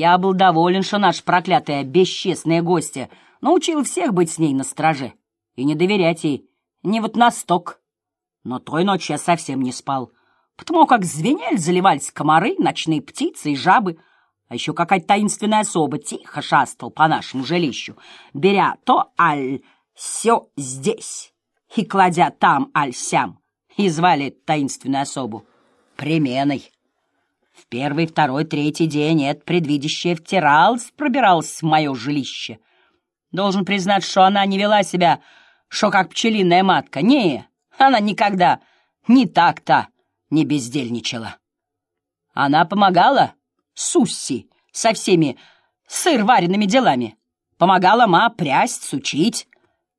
Я был доволен, что наша проклятая бесчестная гостья научил всех быть с ней на страже и не доверять ей, не вот на сток. Но той ночью я совсем не спал, потому как звенель заливались комары, ночные птицы и жабы, а еще какая-то таинственная особа тихо шастал по нашему жилищу, беря то аль все здесь и кладя там аль сям, и звали таинственную особу Пременой. В первый, второй, третий день это предвидящее втиралась, пробиралась в мое жилище. Должен признать, что она не вела себя, что как пчелиная матка. Не, она никогда не так-то не бездельничала. Она помогала Сусси со всеми сыр-вареными делами. Помогала ма прясть, сучить.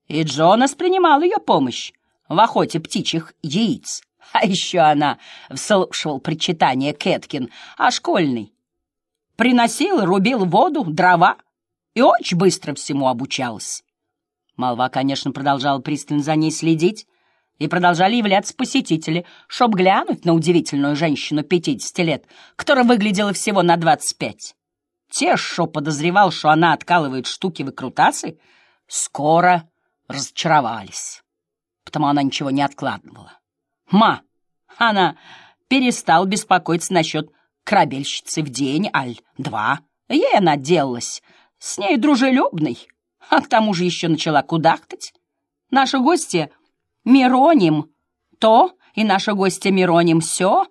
И Джонас принимал ее помощь в охоте птичьих яиц. А еще она вслушивал причитание Кэткин о школьной. Приносил, рубил воду, дрова и очень быстро всему обучалась. Молва, конечно, продолжала пристально за ней следить, и продолжали являться посетители, чтоб глянуть на удивительную женщину пятидесяти лет, которая выглядела всего на двадцать пять. Те, что подозревал, что она откалывает штуки выкрутасы, скоро разочаровались, потому она ничего не откладывала. Ма, она перестал беспокоиться насчет корабельщицы в день, аль два. Ей она делалась с ней дружелюбной, а к тому же еще начала кудахтать. Наши гости Мироним то и наша гостья Мироним все.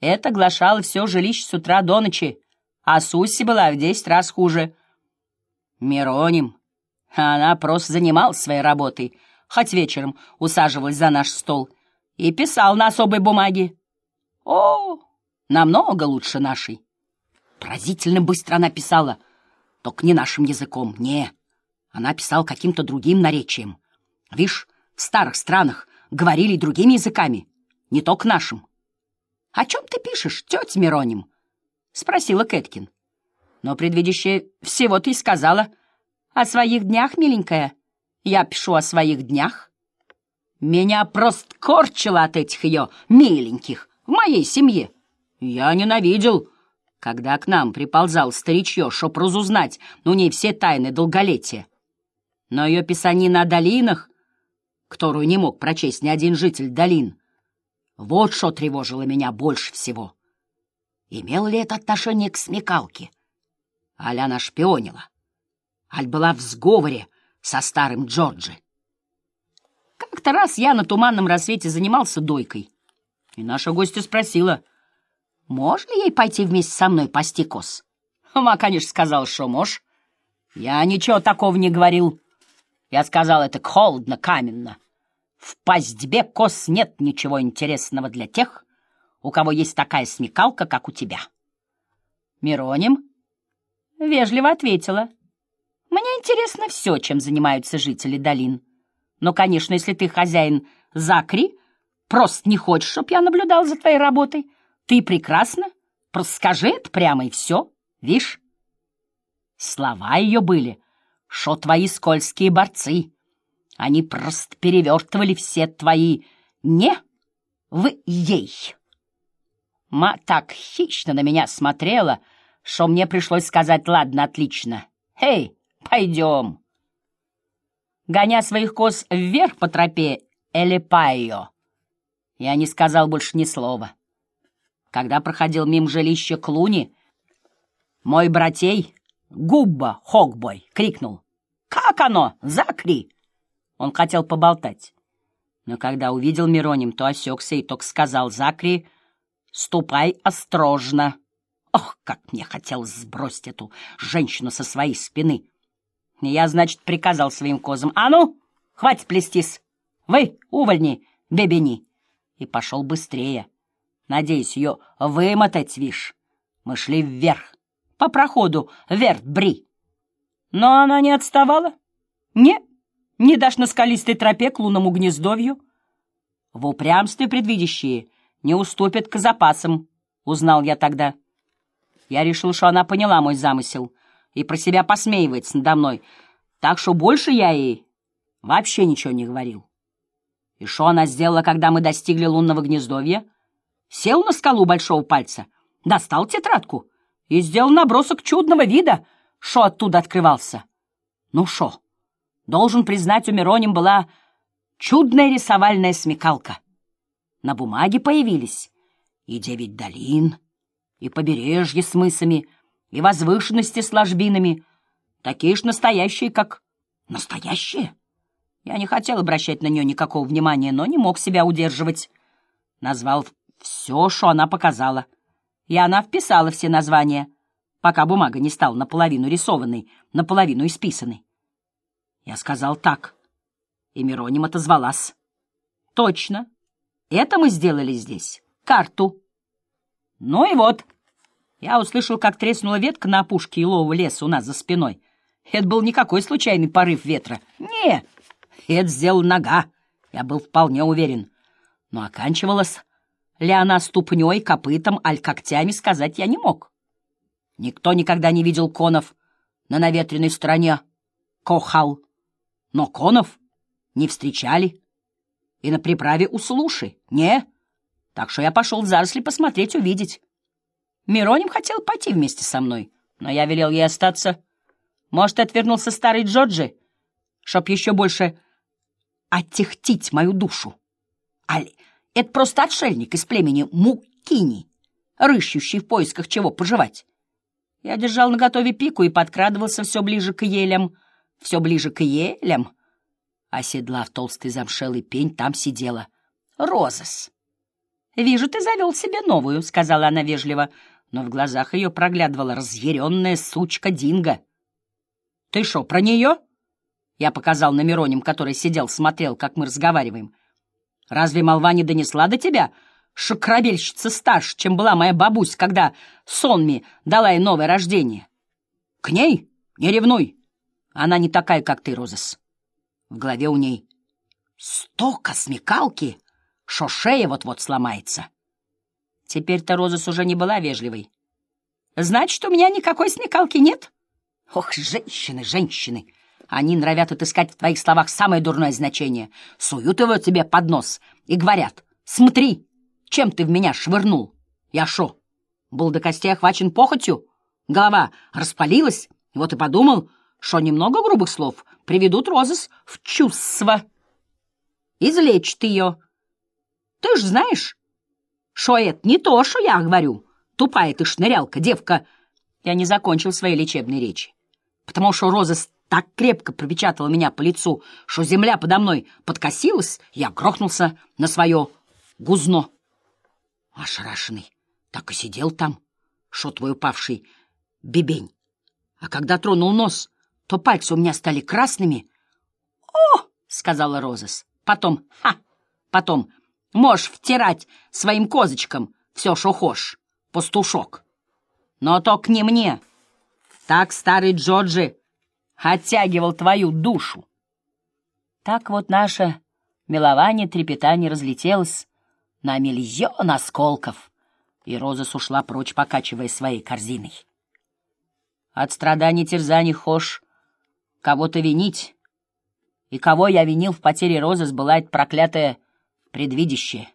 Это глашало все жилище с утра до ночи, а Суси была в десять раз хуже. Мироним, она просто занималась своей работой, хоть вечером усаживалась за наш стол — и писал на особой бумаге. О, намного лучше нашей. Поразительно быстро она писала, только не нашим языком, не. Она писала каким-то другим наречием. Вишь, в старых странах говорили другими языками, не только нашим. — О чем ты пишешь, тетя Мироним? — спросила Кэткин. Но предвидящая всего ты сказала. О своих днях, миленькая. Я пишу о своих днях. Меня просто корчило от этих ее миленьких в моей семье. Я ненавидел, когда к нам приползал старичье, чтоб разузнать, ну, не все тайны долголетия. Но ее писанина о долинах, которую не мог прочесть ни один житель долин, вот что тревожило меня больше всего. Имел ли это отношение к смекалке? Аль она шпионила? Аль была в сговоре со старым Джорджи? Как-то раз я на туманном рассвете занимался дойкой, и наша гостья спросила, можно ей пойти вместе со мной пасти коз. Ма, конечно, сказал, что можешь. Я ничего такого не говорил. Я сказал, это холодно, каменно. В пастьбе коз нет ничего интересного для тех, у кого есть такая смекалка, как у тебя. Мироним вежливо ответила. Мне интересно все, чем занимаются жители долин. Но, конечно, если ты хозяин Закри, просто не хочешь, чтоб я наблюдал за твоей работой, ты прекрасно, просто скажи это прямо и все, видишь? Слова ее были, что твои скользкие борцы. Они просто перевертывали все твои «не» в «ей». Ма так хищно на меня смотрела, что мне пришлось сказать «ладно, отлично». «Эй, пойдем» гоня своих коз вверх по тропе Элепайо. Я не сказал больше ни слова. Когда проходил мимо жилища Клуни, мой братей, Губба Хогбой, крикнул «Как оно? Закри!» Он хотел поболтать. Но когда увидел Мироним, то осекся и только сказал Закри «Ступай осторожно!» Ох, как мне хотелось сбросить эту женщину со своей спины! Я, значит, приказал своим козам, «А ну, хватит плестись! Вы, увольни, бебени!» И пошел быстрее. Надеюсь, ее вымотать, вишь. Мы шли вверх, по проходу Вертбри. Но она не отставала. Не, не дашь на скалистой тропе к лунному гнездовью. В упрямстве предвидящие не уступят к запасам, узнал я тогда. Я решил, что она поняла мой замысел — и про себя посмеивается надо мной, так что больше я ей вообще ничего не говорил. И что она сделала, когда мы достигли лунного гнездовья? Сел на скалу большого пальца, достал тетрадку и сделал набросок чудного вида, шо оттуда открывался. Ну шо, должен признать, у Мироним была чудная рисовальная смекалка. На бумаге появились и девять долин, и побережье с мысами, и возвышенности с ложбинами, такие ж настоящие, как настоящие. Я не хотел обращать на нее никакого внимания, но не мог себя удерживать. Назвал все, что она показала. И она вписала все названия, пока бумага не стала наполовину рисованной, наполовину исписанной. Я сказал так, и Мироним отозвалась. Точно. Это мы сделали здесь. Карту. Ну и вот. Я услышал, как треснула ветка на опушке елового леса у нас за спиной. Это был никакой случайный порыв ветра. Не, это сделала нога. Я был вполне уверен. Но оканчивалась ли она ступней, копытом, аль когтями, сказать я не мог. Никто никогда не видел конов на наветренной стороне Кохал. Но конов не встречали. И на приправе у Слуши не. Так что я пошел в заросли посмотреть, увидеть. Мироним хотел пойти вместе со мной, но я велел ей остаться. Может, отвернулся старый Джорджи, чтоб еще больше оттехтить мою душу. Аль, это просто отшельник из племени Мукини, рыщущий в поисках чего пожевать. Я держал наготове пику и подкрадывался все ближе к елям, все ближе к елям. Оседлав толстый замшелый пень, там сидела Розес. «Вижу, ты завел себе новую», — сказала она вежливо, но в глазах ее проглядывала разъяренная сучка Динго. «Ты что, про нее?» Я показал на Мироним, который сидел, смотрел, как мы разговариваем. «Разве молва не донесла до тебя, что корабельщица старше, чем была моя бабусь, когда Сонми дала ей новое рождение? К ней не ревнуй. Она не такая, как ты, Розес. В голове у ней столько смекалки, что шея вот-вот сломается». Теперь-то Розес уже не была вежливой. «Значит, у меня никакой смекалки нет?» «Ох, женщины, женщины!» Они нравят отыскать в твоих словах самое дурное значение, суют его тебе под нос и говорят, «Смотри, чем ты в меня швырнул? Я шо, был до костей охвачен похотью? Голова распалилась, вот и подумал, что немного грубых слов приведут Розес в чувство. Излечит ее. Ты ж знаешь, что это не то, что я говорю. Тупая ты шнырялка, девка. Я не закончил своей лечебной речи, потому что Розес так крепко пропечатала меня по лицу, что земля подо мной подкосилась, я грохнулся на свое гузно. Ошарашенный так и сидел там, что твой упавший бебень. А когда тронул нос, то пальцы у меня стали красными. «О!» — сказала Розес. Потом «Ха!» Потом «Можешь втирать своим козочкам все, что хошь, пастушок. Но только не мне. Так старый Джорджи оттягивал твою душу. Так вот наше милование трепетание разлетелось на миллион осколков, и Роза ушла прочь, покачивая своей корзиной. От страданий терзаний хошь кого-то винить, и кого я винил в потере Розы, сбылает проклятое предвидящее.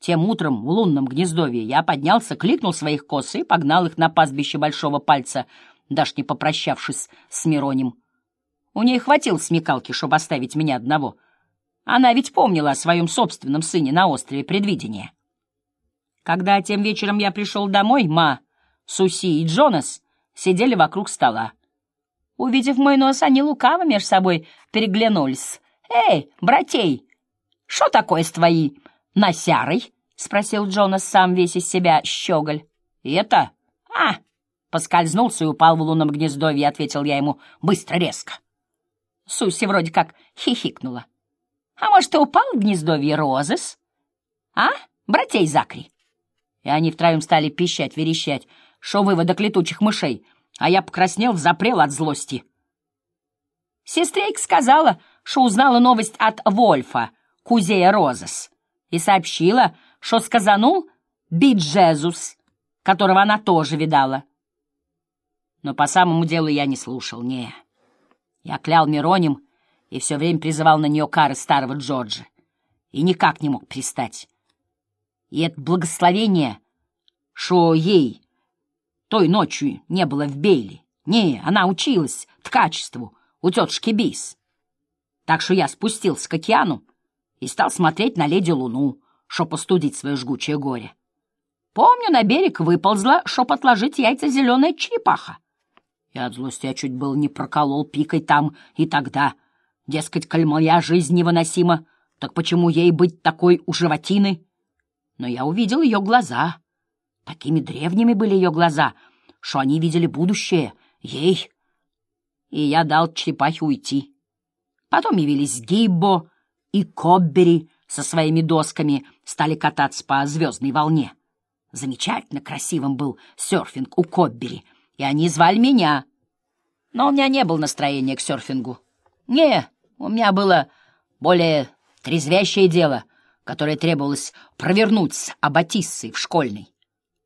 Тем утром в лунном гнездовье я поднялся, кликнул своих кос и погнал их на пастбище большого пальца — даже не попрощавшись с Миронем. У ней хватило смекалки, чтобы оставить меня одного. Она ведь помнила о своем собственном сыне на острове Предвидения. Когда тем вечером я пришел домой, Ма, Суси и Джонас сидели вокруг стола. Увидев мой нос, они лукаво между собой переглянулись. «Эй, братей, что такое с твоей носярой?» — спросил Джонас, сам весь из себя щеголь. «Это? А, Поскользнулся и упал в лунном гнездовье, ответил я ему быстро, резко. Суси вроде как хихикнула. А может, ты упал в гнездовье Розес? А, братей Закри? И они втроем стали пищать, верещать, шо выводок летучих мышей, а я покраснел, запрел от злости. Сестрейка сказала, что узнала новость от Вольфа, кузея Розес, и сообщила, что сказанул Биджезус, которого она тоже видала. Но по самому делу я не слушал, не. Я клял Мироним и все время призывал на нее кары старого Джорджа. И никак не мог пристать. И это благословение, что ей той ночью не было в Бейли. Не, она училась ткачеству у тетушки Бис. Так что я спустился к океану и стал смотреть на леди Луну, чтоб остудить свое жгучее горе. Помню, на берег выползла, чтоб отложить яйца зеленая черепаха. И от злости я чуть был не проколол пикой там и тогда. Дескать, коль моя жизнь невыносима, так почему ей быть такой у животины? Но я увидел ее глаза. Такими древними были ее глаза, что они видели будущее. Ей. И я дал черепахе уйти. Потом явились Гиббо и Коббери со своими досками, стали кататься по звездной волне. Замечательно красивым был серфинг у Коббери, и они звали меня. Но у меня не было настроения к серфингу. Не, у меня было более трезвящее дело, которое требовалось провернуть с Аббатиссой в школьной.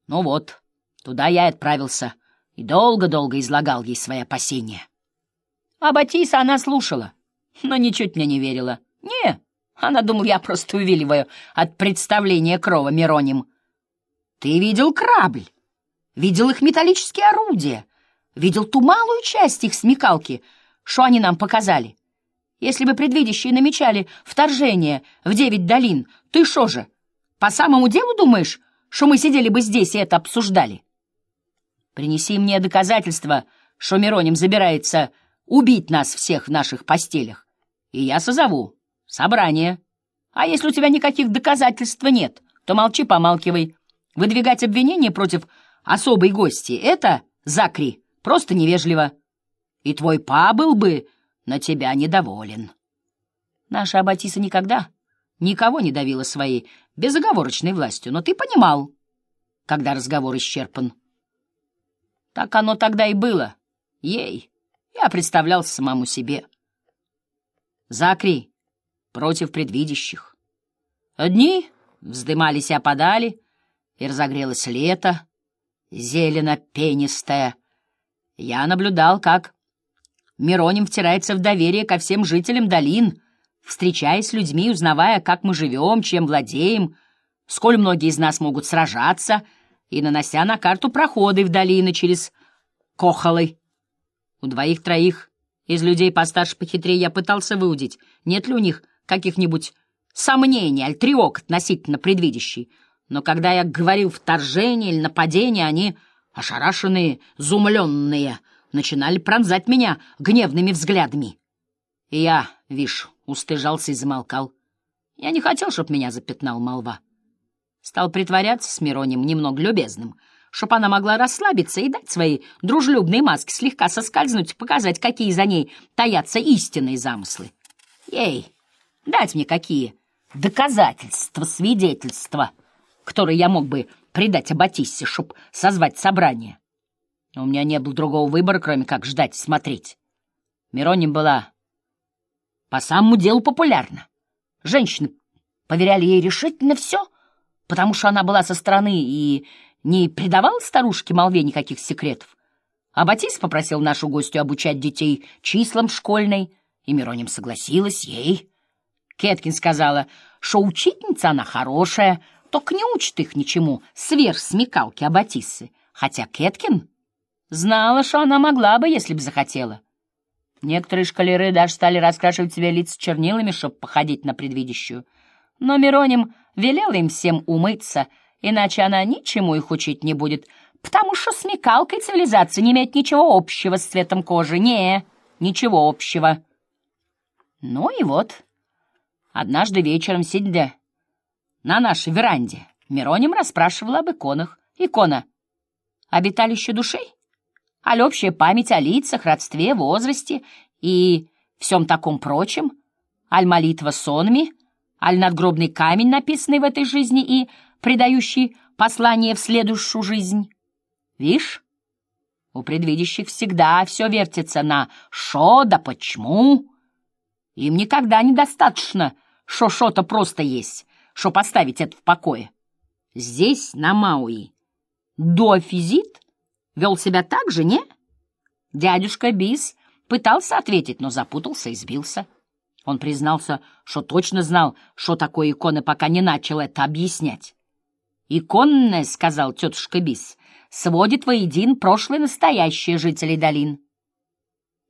Ну вот, туда я и отправился, и долго-долго излагал ей свои опасения. Аббатиса она слушала, но ничуть мне не верила. Не, она думала, я просто увиливаю от представления крова Мироним. Ты видел корабль, видел их металлические орудия, видел ту малую часть их смекалки, что они нам показали. Если бы предвидящие намечали вторжение в девять долин, ты что же, по самому делу думаешь, что мы сидели бы здесь и это обсуждали? Принеси мне доказательства, что Мироним забирается убить нас всех в наших постелях, и я созову собрание. А если у тебя никаких доказательств нет, то молчи-помалкивай, Выдвигать обвинения против особой гости — это, Закри, просто невежливо. И твой па был бы на тебя недоволен. Наша Аббатиса никогда никого не давила своей безоговорочной властью, но ты понимал, когда разговор исчерпан. Так оно тогда и было. Ей. Я представлял самому себе. Закри против предвидящих. Одни вздымались и опадали, и разогрелось лето, зелено-пенистое. Я наблюдал, как Мироним втирается в доверие ко всем жителям долин, встречаясь с людьми, узнавая, как мы живем, чем владеем, сколь многие из нас могут сражаться, и нанося на карту проходы в долины через Кохолы. У двоих-троих из людей постарше похитрее я пытался выудить, нет ли у них каких-нибудь сомнений, альтриок относительно предвидящий, но когда я говорил вторжение или нападение, они, ошарашенные, зумленные, начинали пронзать меня гневными взглядами. И я, вишь, устыжался и замолкал. Я не хотел, чтоб меня запятнал молва. Стал притворяться с Миронем немного любезным, чтоб она могла расслабиться и дать свои дружелюбные маски слегка соскользнуть, показать, какие за ней таятся истинные замыслы. Ей, дать мне какие доказательства, свидетельства — который я мог бы придать Аббатиссе, чтоб созвать собрание. Но у меня не было другого выбора, кроме как ждать и смотреть. Мироним была по самому делу популярна. Женщины поверяли ей решительно все, потому что она была со стороны и не придавала старушке молве никаких секретов. А Батис попросил нашу гостью обучать детей числам школьной, и Мироним согласилась ей. Кеткин сказала, что учительница она хорошая, только не учит их ничему сверх смекалки Аббатиссы, хотя Кеткин знала, что она могла бы, если бы захотела. Некоторые шкалеры даже стали раскрашивать себе лица чернилами, чтобы походить на предвидящую. Но Мироним велела им всем умыться, иначе она ничему их учить не будет, потому что смекалка и цивилизация не имеют ничего общего с цветом кожи. Не, ничего общего. Ну и вот, однажды вечером, сидя на нашей веранде. Мироним расспрашивал об иконах. Икона — обиталище душей? Аль общая память о лицах, родстве, возрасте и всем таком прочем? Аль молитва сонми? Аль надгробный камень, написанный в этой жизни и придающий послание в следующую жизнь? Вишь, у предвидящих всегда все вертится на «шо» да «почему». Им никогда недостаточно, что что-то просто есть чтоб оставить это в покое. Здесь, на Мауи, Дофизит вел себя так же, не? Дядюшка Бис пытался ответить, но запутался и сбился. Он признался, что точно знал, что такое иконы, пока не начал это объяснять. «Иконная, — сказал тетушка Бис, — сводит воедин прошлое и настоящее жителей долин.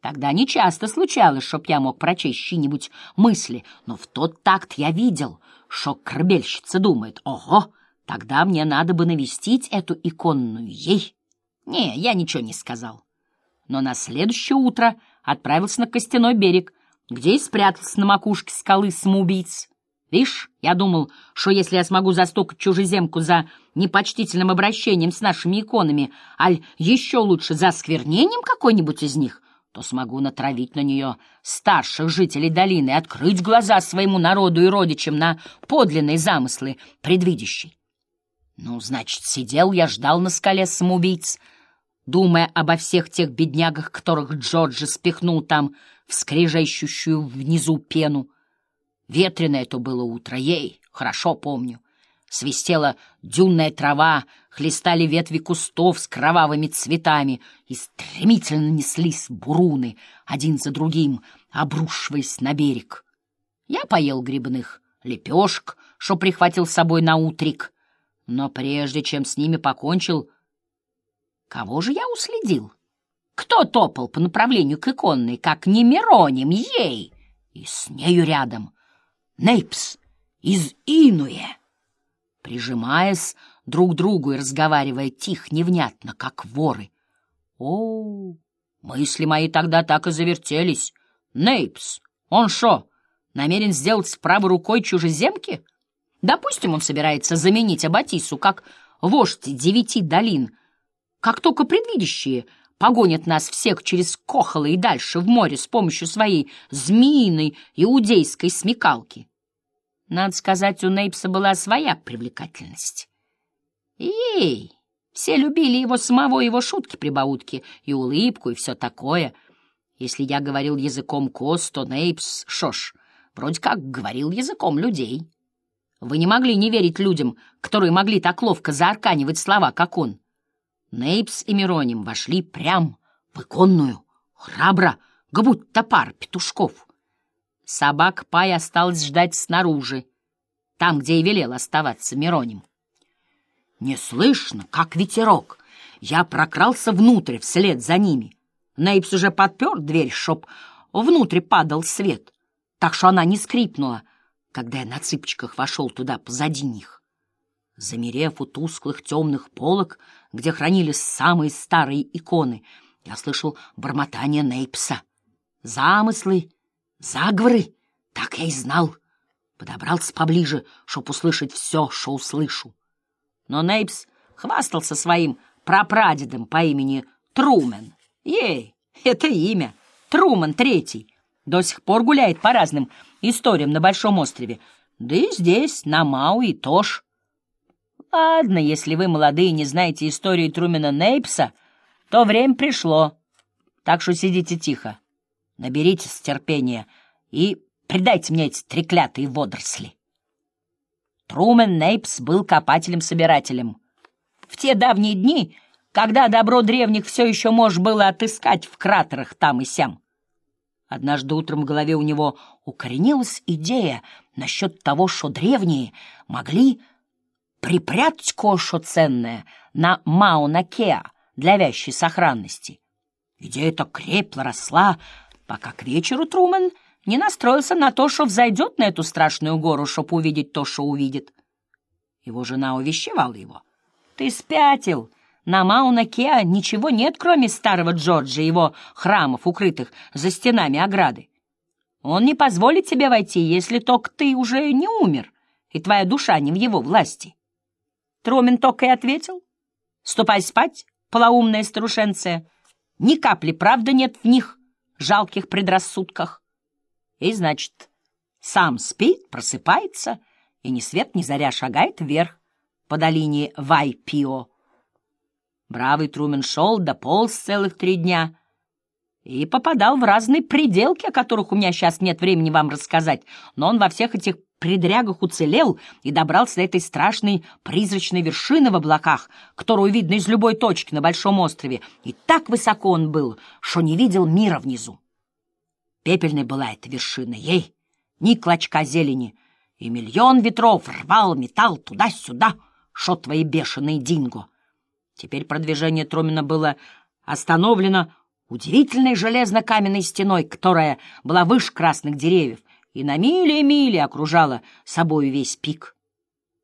Тогда нечасто случалось, чтоб я мог прочесть чьи-нибудь мысли, но в тот такт я видел, что корабельщица думает, ого, тогда мне надо бы навестить эту иконную ей. Не, я ничего не сказал. Но на следующее утро отправился на костяной берег, где и спрятался на макушке скалы самоубийц. Видишь, я думал, что если я смогу застукать чужеземку за непочтительным обращением с нашими иконами, аль еще лучше за сквернением какой-нибудь из них, то смогу натравить на нее старших жителей долины и открыть глаза своему народу и родичам на подлинные замыслы предвидящий. Ну, значит, сидел я, ждал на скале самоубийц, думая обо всех тех беднягах, которых Джорджи спихнул там в скрежещущую внизу пену. Ветреное то было утро, ей, хорошо помню. Свистела дюнная трава, хлестали ветви кустов с кровавыми цветами, и стремительно неслись буруны, один за другим, обрушиваясь на берег. Я поел грибных лепешек, что прихватил с собой на утрик, но прежде чем с ними покончил, кого же я уследил? Кто топал по направлению к иконной, как не Мироним, ей, и с нею рядом? Нейпс из Инуя прижимаясь друг другу и разговаривая тихо, невнятно, как воры. О, мысли мои тогда так и завертелись. Нейпс, он шо, намерен сделать с правой рукой чужеземки? Допустим, он собирается заменить Абатису, как вождь девяти долин, как только предвидящие погонят нас всех через Кохолы и дальше в море с помощью своей змеиной иудейской смекалки. Надо сказать, у Нейпса была своя привлекательность. Ей! Все любили его самого, его шутки-прибаутки, и улыбку, и все такое. Если я говорил языком коз, то Нейпс, шо ж, вроде как говорил языком людей. Вы не могли не верить людям, которые могли так ловко заарканивать слова, как он. Нейпс и Мироним вошли прям в иконную, храбро, будто пар петушков. Собак Пай осталось ждать снаружи, там, где и велел оставаться Мироним. Не слышно, как ветерок. Я прокрался внутрь вслед за ними. Нейпс уже подпер дверь, чтоб внутрь падал свет, так что она не скрипнула, когда я на цыпочках вошел туда позади них. Замерев у тусклых темных полок, где хранились самые старые иконы, я слышал бормотание Нейпса. Замыслы Заговоры? Так я и знал. Подобрался поближе, чтоб услышать все, что услышу. Но Нейпс хвастался своим прапрадедом по имени Трумен. Ей, это имя. Труман Третий. До сих пор гуляет по разным историям на Большом острове. Да и здесь, на Мауи, тоже. Ладно, если вы, молодые, не знаете истории Трумена Нейпса, то время пришло. Так что сидите тихо. Наберитесь терпения и придайте мне эти треклятые водоросли. Трумен Нейпс был копателем-собирателем. В те давние дни, когда добро древних все еще можно было отыскать в кратерах там и сям. Однажды утром в голове у него укоренилась идея насчет того, что древние могли припрятать кое-что ценное на Мауна-Кеа для вящей сохранности. Идея то крепла, росла, пока к вечеру Трумэн не настроился на то, что взойдет на эту страшную гору, чтоб увидеть то, что увидит. Его жена увещевала его. «Ты спятил! На Мауна-Кеа ничего нет, кроме старого Джорджа и его храмов, укрытых за стенами ограды. Он не позволит тебе войти, если только ты уже не умер, и твоя душа не в его власти». Трумэн только и ответил. «Ступай спать, полоумная старушенция. Ни капли правды нет в них жалких предрассудках. И, значит, сам спит, просыпается, и ни свет ни заря шагает вверх по долине Вайпио. Бравый Трумен шел, дополз целых три дня и попадал в разные пределки, о которых у меня сейчас нет времени вам рассказать, но он во всех этих предрягах уцелел и добрался до этой страшной призрачной вершины в облаках, которую видно из любой точки на Большом острове, и так высоко он был, что не видел мира внизу. Пепельной была эта вершина, ей ни клочка зелени, и миллион ветров рвал металл туда-сюда, шо твои бешеные динго. Теперь продвижение Трумена было остановлено удивительной железно-каменной стеной, которая была выше красных деревьев и на мили и мили окружала собою весь пик.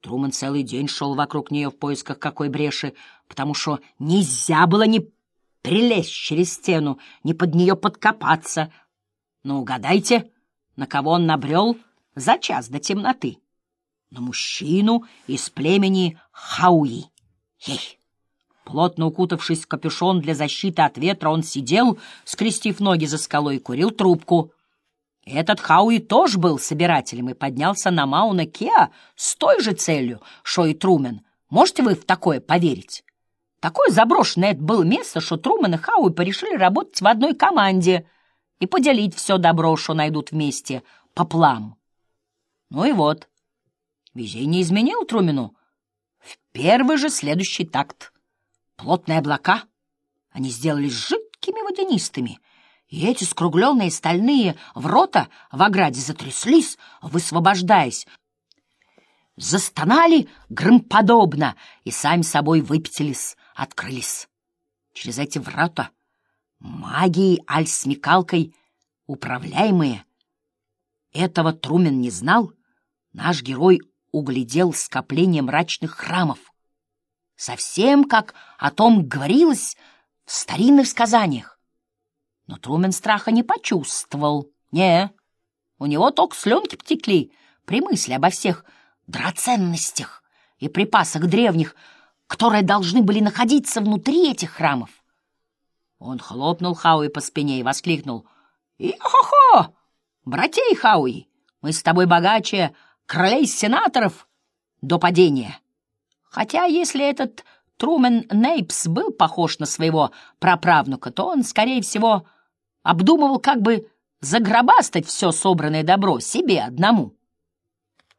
Трумэн целый день шел вокруг нее в поисках какой бреши, потому что нельзя было ни прилезть через стену, ни под нее подкопаться. Но угадайте, на кого он набрел за час до темноты? На мужчину из племени Хауи. Ей! Плотно укутавшись в капюшон для защиты от ветра, он сидел, скрестив ноги за скалой, и курил трубку. Этот Хауи тоже был собирателем и поднялся на Мауна Кеа с той же целью, что и Трумен. Можете вы в такое поверить? Такое заброшенное это было место, что Трумен и Хауи порешили работать в одной команде и поделить все добро, что найдут вместе, по плам. Ну и вот, везение изменил Трумену в первый же следующий такт. Плотные облака, они сделались жидкими водянистыми, и эти скругленные стальные врота в ограде затряслись, высвобождаясь, застонали громподобно и сами собой выпятились, открылись. Через эти врата магией аль-смекалкой управляемые. Этого Трумен не знал. Наш герой углядел скопление мрачных храмов. Совсем как о том говорилось в старинных сказаниях. Но Трумен страха не почувствовал. Не, у него только слюнки потекли при мысли обо всех драгоценностях и припасах древних, которые должны были находиться внутри этих храмов. Он хлопнул Хауи по спине и воскликнул. «И-хо-хо! Братей Хауи, мы с тобой богаче королей-сенаторов до падения!» Хотя если этот Трумен Нейпс был похож на своего праправнука, то он, скорее всего, обдумывал, как бы загробастать все собранное добро себе одному.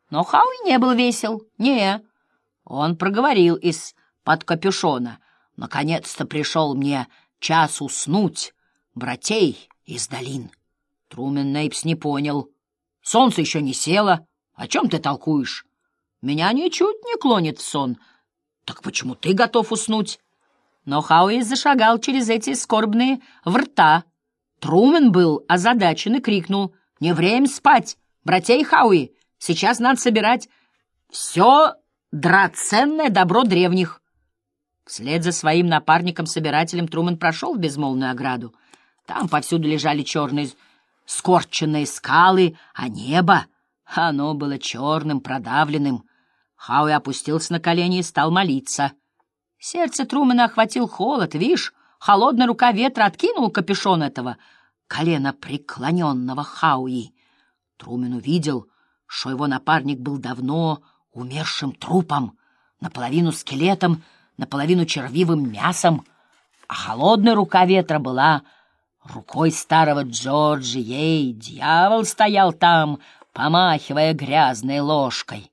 Но Хауи не был весел. Не, он проговорил из-под капюшона. Наконец-то пришел мне час уснуть, братей из долин. Трумен Нейпс не понял. Солнце еще не село. О чем ты толкуешь? Меня ничуть не клонит в сон. Так почему ты готов уснуть? Но Хауи зашагал через эти скорбные врата. Трумен был озадачен и крикнул. «Не время спать, братей Хауи! Сейчас надо собирать все драгоценное добро древних!» Вслед за своим напарником-собирателем Трумен прошел в безмолвную ограду. Там повсюду лежали черные скорченные скалы, а небо, оно было черным, продавленным. Хауи опустился на колени и стал молиться. Сердце Трумэна охватил холод, видишь, холодная рука ветра откинул капюшон этого колено преклоненного Хауи. Трумен увидел, что его напарник был давно умершим трупом, наполовину скелетом, наполовину червивым мясом, а холодная рука ветра была рукой старого Джорджи. Ей, дьявол стоял там, помахивая грязной ложкой.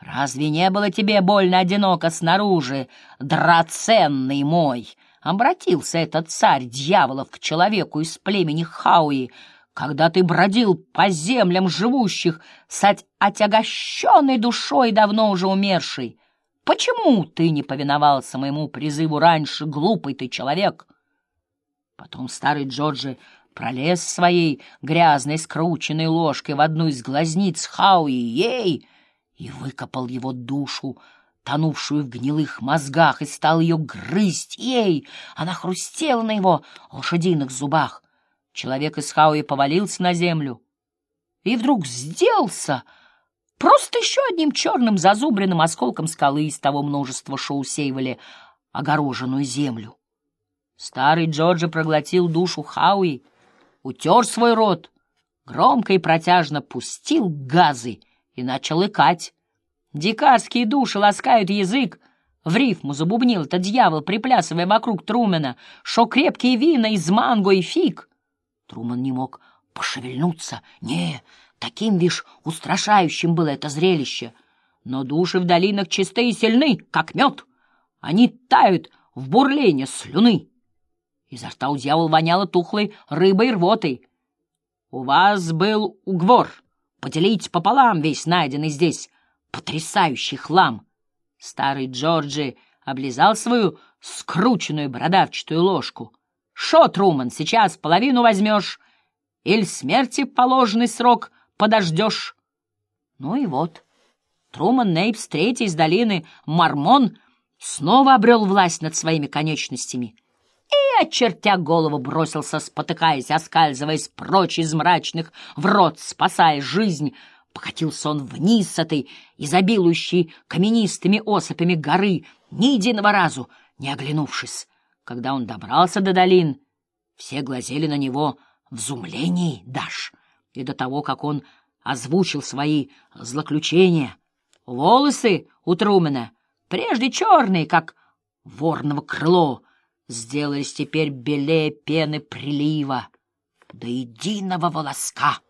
Разве не было тебе больно одиноко снаружи, драценный мой? Обратился этот царь дьяволов к человеку из племени Хауи, когда ты бродил по землям живущих с отягощенной душой давно уже умершей. Почему ты не повиновался моему призыву раньше, глупый ты человек? Потом старый Джорджи пролез своей грязной скрученной ложкой в одну из глазниц Хауи, ей, и выкопал его душу, тонувшую в гнилых мозгах, и стал ее грызть. Ей! Она хрустела на его лошадиных зубах. Человек из Хауи повалился на землю и вдруг сделался просто еще одним черным зазубренным осколком скалы из того множества, что усеивали огороженную землю. Старый Джорджи проглотил душу Хауи, утер свой рот, громко и протяжно пустил газы и начал икать. Дикарские души ласкают язык. В рифму забубнил этот дьявол, приплясывая вокруг Трумена, шо крепкие вина из манго и фиг. Труман не мог пошевельнуться. Не, таким, вишь, устрашающим было это зрелище. Но души в долинах чистые и сильны, как мед. Они тают в бурлене слюны. Изо рта у дьявола воняло тухлой рыбой и рвотой. У вас был угвор поделить пополам весь найденный здесь потрясающий хлам. Старый Джорджи облизал свою скрученную бородавчатую ложку. Шо, Труман, сейчас половину возьмешь, или смерти положенный срок подождешь? Ну и вот. Труман Нейпс, третий из долины Мармон, снова обрел власть над своими конечностями и, очертя голову, бросился, спотыкаясь, оскальзываясь прочь из мрачных, в рот спасая жизнь. Покатился он вниз с этой изобилующей каменистыми осыпями горы, ни единого разу не оглянувшись. Когда он добрался до долин, все глазели на него в зумлении, Даш, и до того, как он озвучил свои злоключения. Волосы у Трумена, прежде черные, как ворного крыло, сделались теперь белее пены прилива, до единого волоска.